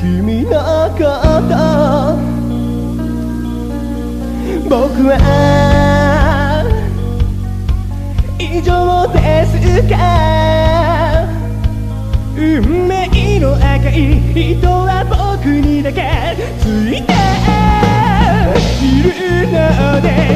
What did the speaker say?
君のこと僕は異常ですか運命の赤い糸は僕にだけついているので